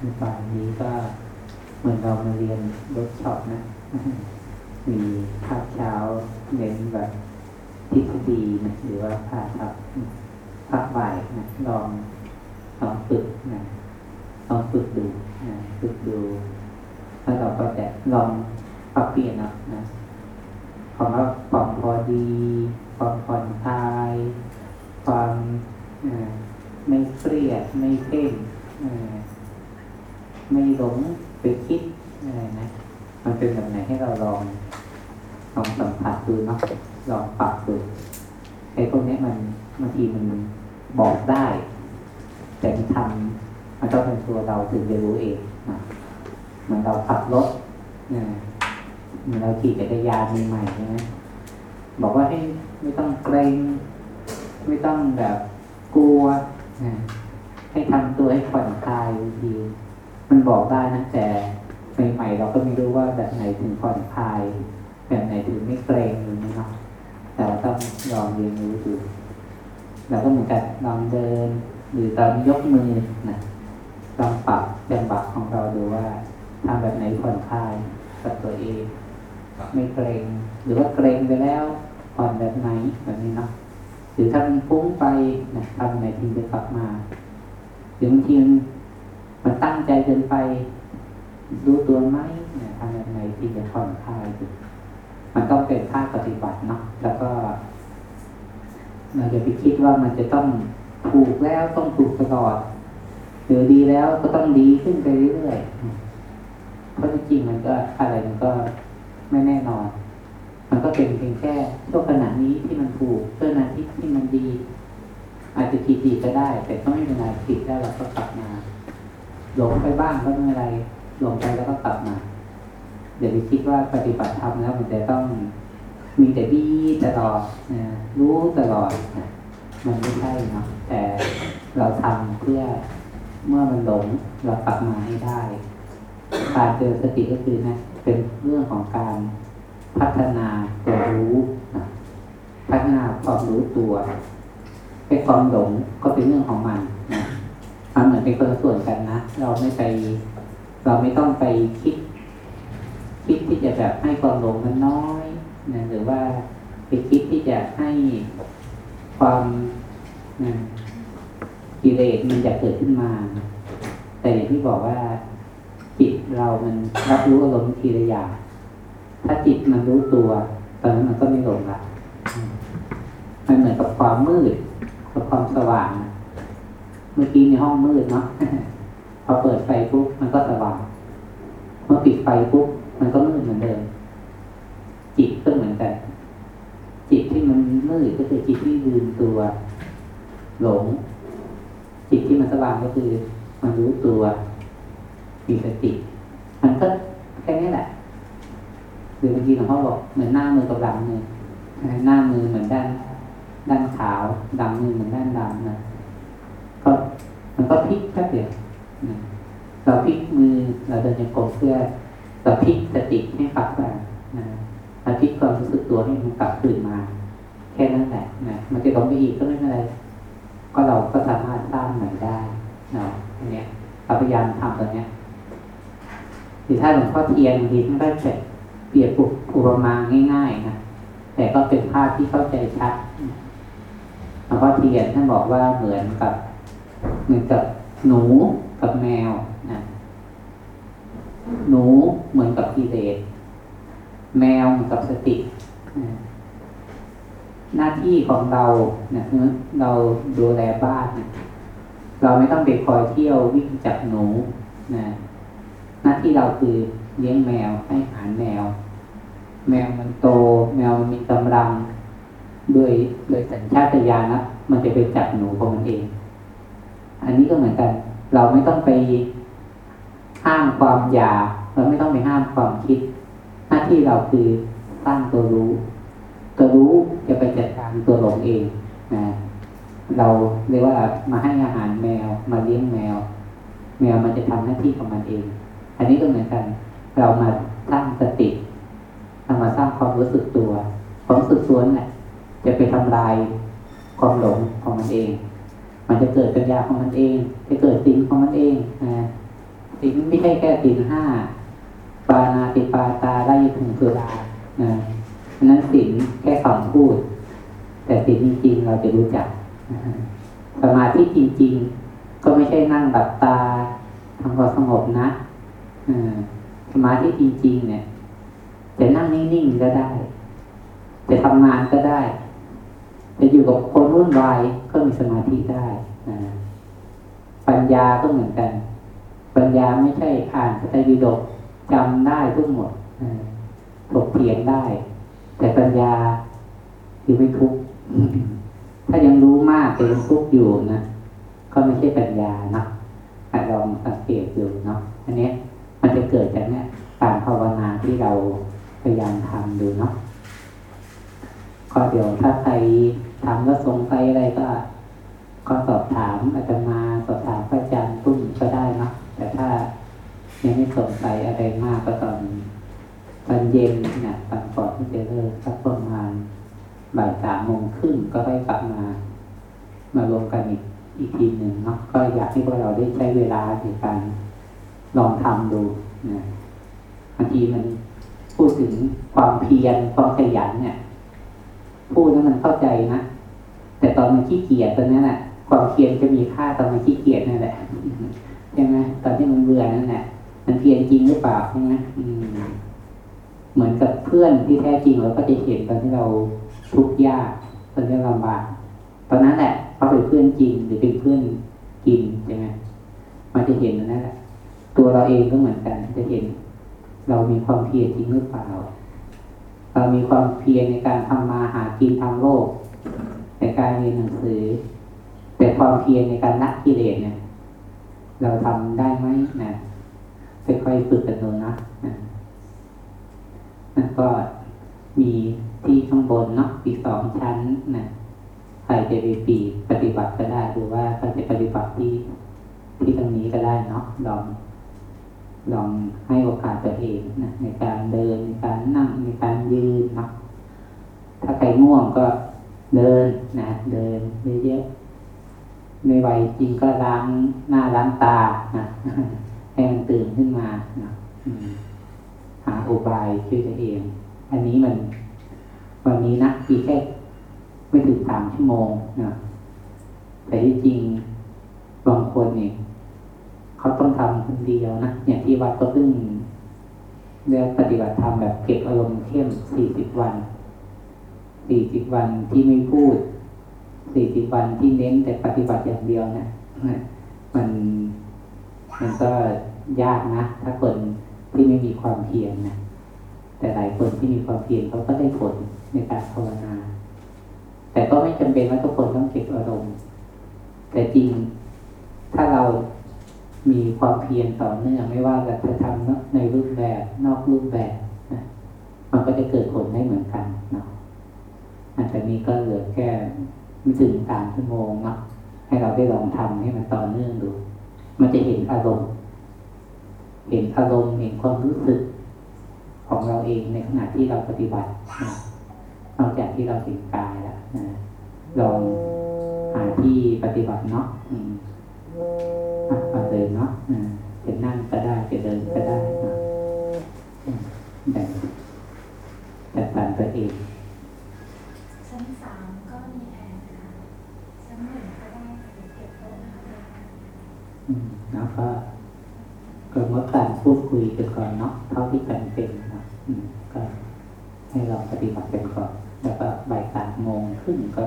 ในป่านนี้ก็เหมือนเรามาเรียนเวิร์กช็อปนะ มีภาคเช้าเน้นแบบทฤษฎีนะหรือว่าภาคครับภาคบ่ายนะลองลองฝึกนะลองฝึกดูนะฝึกดูแล้วเราก็จะลองปรับเปลี่ยนเนาะนะของว่าความพอดี ความผ่อนคลาย ความอ่าไม่เครียดไม่เพ่งอ่า ไม่หลงไปคิดอะไรนะ มันเป็นแบบไหนให้เราลองลองสัมผัสดูเนาะลองปรับดูไอ้พวกนี้มันบางทีมันบอกได้ แต่มันทำมันต้องเป็นตัวเราถึงจะรู้เองนะเหมือนเราขับรถนะเหมือนเราขี่จักรยานใหม่ๆนะบอกว่าให้ไม่ต้องเกรงไม่ต้องแบบกลัวนะให้ทำตัวให้ผ่อนคลายดี มันบอกได้นะแต่ใหม่ๆเราก็ไม่รู้ว่าแบบไหนถึงผ่อนคลาย แบบไหนถึงไม่เกรงอย่างนี้เนาะแต่เราต้องลองเรียนรู้ดูเราก็เหมือนกันลองเดิน หรือตอนยกมือนะลองปรับจังหวะของเราดูว่าทำแบบไหนผ่อนคลายกับตัวเอง ไม่เกรง หรือว่าเกรงไปแล้วผ่อนแบบไหนแบบนี้เนาะหรือถ้ามันฟุ้งไปนะทำไหนถึงจะกลับมาหรือบางที มันตั้งใจเกินไป รู้ตัวไหมนะทำแบบไหนที่จะผ่อนคลายมันต้องเป็นภาคปฏิบัติเนาะแล้วก็เราจะไปคิดว่ามันจะต้องถูกแล้วต้องถูกตลอดหรือดีแล้วก็ต้องดีขึ้นไปเรื่อยๆเพราะจริงมันก็อะไรมันก็ไม่แน่นอน มันก็เป็นเพียงแค่ช่วงขณะนี้ที่มันถูกช่วงขณะที่ที่มันดี อาจจะผิดดีก็ได้ แต่ก็ไม่เป็นไรผิดแล้วเราก็กลับ หลงไปบ้างก็ไม่เป็นไรหลงไปแล้วก็กลับมา เดี๋ยวไปคิดว่าปฏิบัติธรรมแล้วมันจะต้องมีแต่ดีตลอดนะรู้ตลอดนะมันไม่ใช่เนาะแต่เราทำเพื่อเมื่อมันหลงเรากลับมาให้ได้การเจริญสติก็คือนะเป็นเรื่องของการพัฒนาตัวรู้นะพัฒนาความรู้ตัวไอ้ความหลงก็เป็นเรื่องของมัน เป็นคนละส่วนกันนะ เราไม่ไป เราไม่ต้องไปคิด คิดที่จะแบบให้ความหลงมันน้อยนะหรือว่าไปคิดที่จะให้ความนะกิเลสมันจะเกิดขึ้นมา แต่อย่างที่บอกว่าจิตเรามันรับรู้อารมณ์ทีละอย่างถ้าจิตมันรู้ตัว ตอนนั้นมันก็ไม่หลงละมันเหมือนกับความมืดกับความสว่าง มื่อกี้ในห้องมืดเนาะพอเปิดไฟปุ๊บมันก็สว่างเมื่อปิดไฟปุ๊บมันก็มืดเหมือนเดิม จิตก็เหมือนกัน จิตที่มันมืดก็คือจิตที่ลืมตัว หลง จิตที่มันสว่างก็คือ มันรู้ตัวมีสติ มันก็แค่นี้แหละหรือบางทีหลวงพ่อบอกเหมือนหน้ามือกับหลังมือหน้ามือเหมือนด้าน ด้านขาวดำมือเหมือนด้านดำนะ มันก็พลิกแค่เดียวเราพลิกมือเราเดินยังกลมเพื่อเราพลิกสติให้กลับมานะเราพลิกความรู้สึกตัวให้มันกลับคืนมา แค่นั้นแหละนะมันจะลงไปอีกก็ไม่เป็นไร ก็เราก็สามารถสร้างใหม่ได้เนาะอันเนี้ยเราพยายามทำตรงเนี้ยหรือถ้าหลวงพ่อเทียนบางทีท่านก็จะเปรียบอุปมาง่ายๆนะแต่ก็เป็นภาพที่เข้าใจชัดหลวงพ่อเทียนท่านบอกว่าเหมือนกับ เหมือนกับหนูกับแมวนะหนูเหมือนกับกิเลสแมวเหมือนกับสตินะหน้าที่ของเราเนะเราดูแลบ้านนะเราไม่ต้องไปคอยเที่ยววิ่งจับหนูนะหน้าที่เราคือเลี้ยงแมวให้อาหารแมว แมวมันโต แมวมันมีกำลัง ด้วยด้วยสัญชาตญาณนะมันจะไปจับหนูของมันเอง อันนี้ก็เหมือนกัน เราไม่ต้องไปห้ามความอยากเราไม่ต้องไปห้ามความคิด หน้าที่เราคือสร้างตัวรู้ ตัวรู้จะไปจัดการตัวหลงเองนะเราเรียกว่ามาให้อาหารแมวมาเลี้ยงแมว แมวมันจะทำหน้าที่ของมันเอง อันนี้ก็เหมือนกัน เรามาสร้างสติเรามาสร้างความรู้สึกตัวความรู้สึกตัวนี่ะจะไปทำลายความหลงของมันเอง มันจะเกิดปัญญาของมันเอง จะเกิดสิ่งของมันเองนะทศีลไม่ใช่แค่ศีลห้าปานาติปาตาไล่ถึงสุรานะอันนั้นศีลแค่คำพูด แต่ศีลจริงๆเราจะรู้จักสมาธิจริง ๆ ก็ไม่ใช่นั่งแบบตาทำความสงบนะอ่าสมาธิจริง ๆ เนี่ยจะนั่งนิ่งๆก็ได้ จะทำงานก็ได้ จะอยู่กับคนรุ่นวายก็มีสมาธิได้นะปัญญาก็เหมือนกัน ปัญญาไม่ใช่อ่านพระไตรปิฎกจำได้ทุกหมดถกเถียงได้ แต่ปัญญาคือไม่ทุกข์ถ้ายังรู้มากแต่ยังทุกข์อยู่นะก็ไม่ใช่ปัญญานะอาลองสังเกตดูเนาะอันนี้มันจะเกิดจากเนี่ยการภาวนาที่เราพยายามทำดูเนาะก็เดี๋ยวถ้าใคร ถามก็สงสัยอะไรก็ก็สอบถามอาจารย์มาสอบถามพระอาจารย์ตุ้มก็ได้นะแต่ถ้ายังไม่สงสัยอะไรมากก็ตอนตอนเย็นนะตอนก่อนที่จะเลิกสักประมาณบ่ายสามโมงครึ่งก็ได้กลับมา มารวมกันอีกอีกทีหนึ่งเนาะก็อยากให้พวกเราได้ใช้เวลาในการลองทำดูนะบางทีมันพูดถึงความเพียรความขยันเนี่ย พูดแล้วมันเข้าใจนะ แต่ตอนมันขี้เกียจตอนนั้นแหละความเพียรจะมีค่าตอนมันขี้เกียจนั่นแหละใช่ไหมตอนที่มันเบื่อนั่นแหละมันเพียรจริงหรือเปล่าใช่ไหมเหมือนกับเพื่อนที่แท้จริงเราก็จะเห็นตอนที่เราทุกข์ยากตอนที่เราลำบากตอนนั้นแหละเขาเป็นเพื่อนจริงหรือเป็นเพื่อนกินใช่ไหมมันจะเห็นนั้นแหละตัวเราเองก็เหมือนกันจะเห็น เรามีความเพียรจริงหรือเปล่า เรามีความเพียรในการทำมาหากินทางโลก ในการเรียนหนังสือ แต่ความเพียรในการละกิเลสเนี่ยเราทำได้ไหมนะค่อยๆฝึกกันดูนะนะแล้วก็มีที่ข้างบนเนาะอีกสองชั้นนะใครจะไปปีปฏิบัติก็ได้หรือว่าใครจะปฏิบัติที่ที่ตรงนี้ก็ได้เนาะลอง ลองให้โอกาสตัวเองนะในการเดินในการนั่งในการยืนนะถ้าใครง่วงก็เดินนะเดินเยอะๆไม่ไหวจริงก็ล้างหน้าล้างตานะให้มันตื่นขึ้นมานะหาอุบายช่วยตัวเอง อันนี้มัน วันนี้นะอีกแค่ไม่ถึงสามชั่วโมงนะแต่ที่จริงบางคนเนี่ย เขา ต้องทำคนเดียวนะอย่างที่วัดก็เพิ่งเรียกปฏิบัติธรรมแบบเก็บอารมณ์เข้มสี่สิบวันสี่สิบวันที่ไม่พูดสี่สิบวันที่เน้นแต่ปฏิบัติอย่างเดียวนะมัน มันก็ยากนะ ถ้าคนที่ไม่มีความเพียรนะแต่หลายคนที่มีความเพียรเขาก็ได้ผลในการภาวนา แต่ก็ไม่จำเป็นว่าทุกคนต้องเก็บอารมณ์ แต่จริงถ้าเรา มีความเพียรต่อเนื่องไม่ว่าเราจะทำในรูปแบบนอกรูปแบบนะมันก็จะเกิดผลได้เหมือนกันเนาะอันแต่นี้ก็เหลือแค่ไม่ถึงสามชั่วโมงเนาะให้เราได้ลองทำให้มันต่อเนื่องดู มันจะเห็นอารมณ์ เห็นอารมณ์เห็นความรู้สึกของเราเองในขณะที่เราปฏิบัตินะนอกจากที่เราเห็นกายแล้วนะลองหาที่ปฏิบัติเนาะ เดินเนาะอ่าจะนั่งก็ได้จะเดินก็ได้เนาะอืมแบ่งจัดสรรตัวเองชั้นสามก็มีแอร์ค่ะชั้นหนึ่งก็ได้ค่ะเดี๋ยวเก็บโต๊ะนะคะอืมแล้วก็ก็งดการพูดคุยกันก่อนเนาะเท่าที่จำเป็นเนาะอืมก็ให้เราปฏิบัติกันก่อนแล้วก็บ่ายสามโมงครึ่งก็